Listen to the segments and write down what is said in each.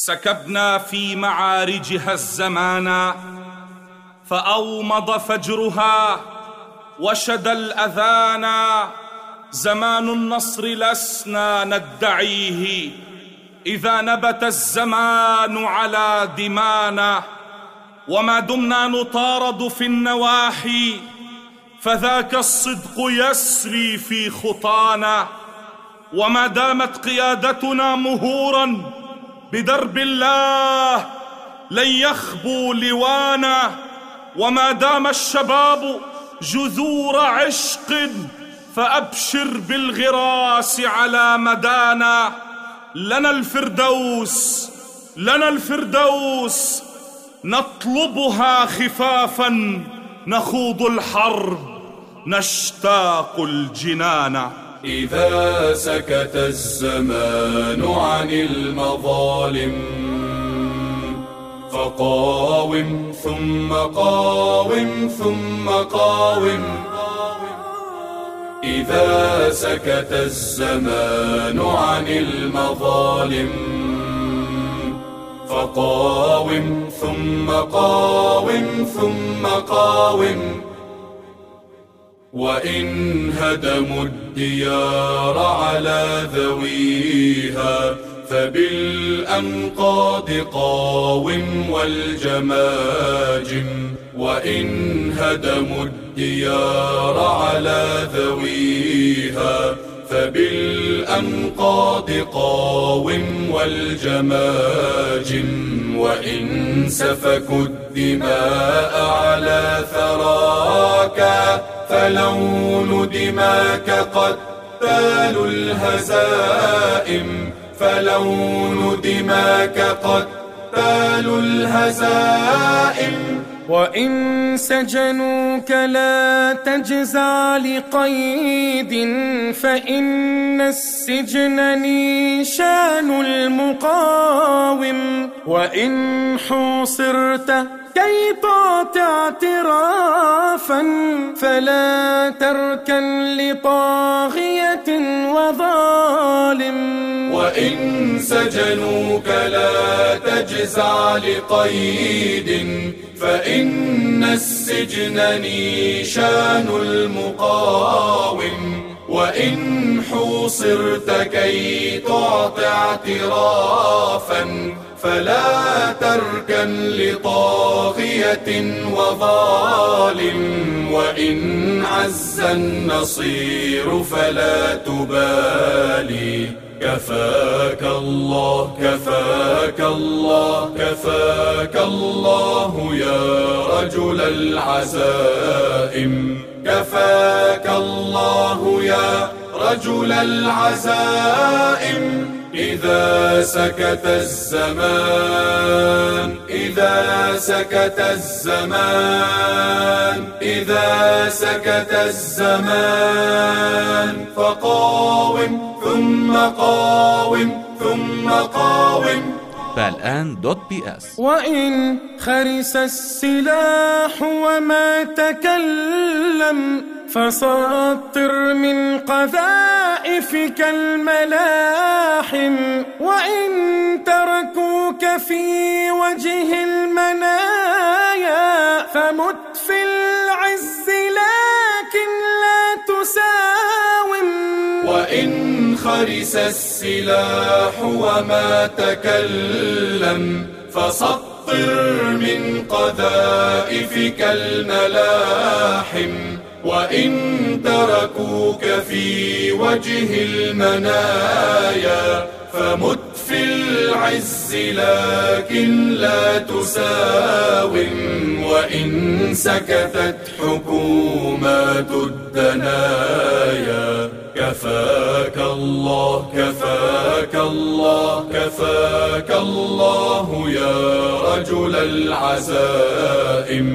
سكبنا في معارجها الزمان فأومض فجرها وشد الأذان. زمان النصر لسنا ندعيه إذا نبت الزمان على دمانا. وما دمنا نطارد في النواحي فذاك الصدق يسري في خطانا. وما دامت قيادتنا مهورا بدرب الله لن يخبو لوانا وما دام الشباب جذور عشق فأبشر بالغراس على مدانا لنا الفردوس لنا الفردوس نطلبها خفافا نخوض الحرب نشتاق الجنان. إذا سكت الزمان عن المظالم فقاوم ثم قاوم ثم قاوم. إذا سكت الزمان عن المظالم فقاوم ثم قاوم ثم قاوم. وإن هدموا الديار على ذويها فبالأنقاض قاوم والجماجم وإن هدموا الديار على ذويها فبالأنقاض قاوم والجماجم وإن سفكوا الدماء على ثراك فلون دماك قتال الهزائم. فلون دماك قتال الهزائم. وإن سجنوك لا تجزع لقيد فإن السجن نيشان المقاوم. وإن حوصرت كي تقطع اعترافا فلا تركن لطاغية وظالم. وإن سجنوك لا تجزع لقيد فإن السجن نيشان المقاوم. وإن حوصرت كي تعطي اعترافا فلا تركن لطاغية وظالم وإن عز النصير فلا تبالي. كفاك الله كفاك الله كفاك الله يا رجل العزائم. كفاك الله يا رجل العزائم. إذا سكت الزمان إذا سكت الزمان إذا سكت الزمان فقاوم ثم قاوم ثم قاوم. فالآن dot ps. وإن خرس السلاح وما تكلم فسطر من قذائفك الملاحم وإن تركوك في وجه المنايا فمت في العز لكن لا تساوم. وإن خرس السلاح وما تكلم فسطر من قذائفك الملاحم. وإن تركوك في وجه المنايا فمت في العز لكن لا تساوم وإن سكتت حكومات الدنايا كفاك الله كفاك الله كفاك الله يا رجل العزائم.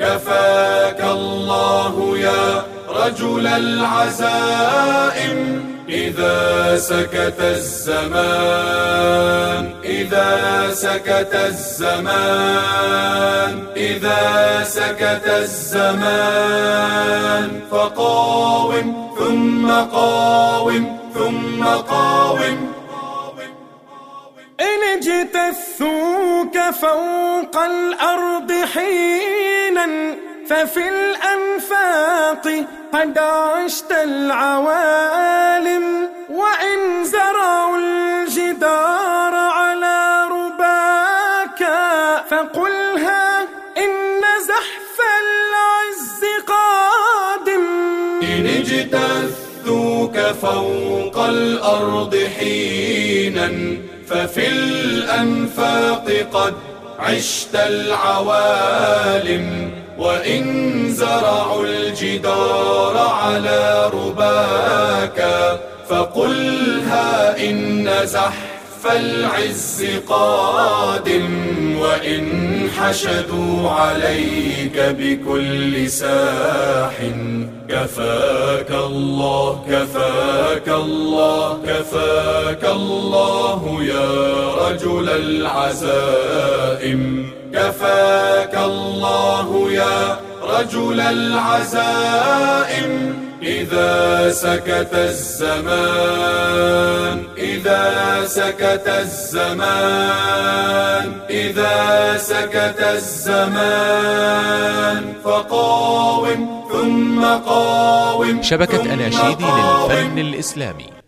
كفاك الله يا رجل العزائم. إذا سكت الزمان إذا سكت الزمان إذا سكت الزمان. فقاوم ثم قاوم ثم قاوم. إن اجتثوك فوق الأرض حينا ففي الأنفاق قد عشت العوالم وإن زرعوا الجدار فوق الأرض حينا ففي الأنفاق قد عشت العوالم. وإن زرعوا الجدار على رباك فقلها إن زحف العز قادم وإن حشدوا عليك بكل ساح. كفاك الله كفاك الله كفاك الله يا رجل العزائم. كفاك الله يا رجل العزائم. إذا سكت الزمان إذا سكت الزمان إذا سكت الزمان فقاوم ثم قاوم شبكة ثم أناشيد قاوم. للفن الإسلامي.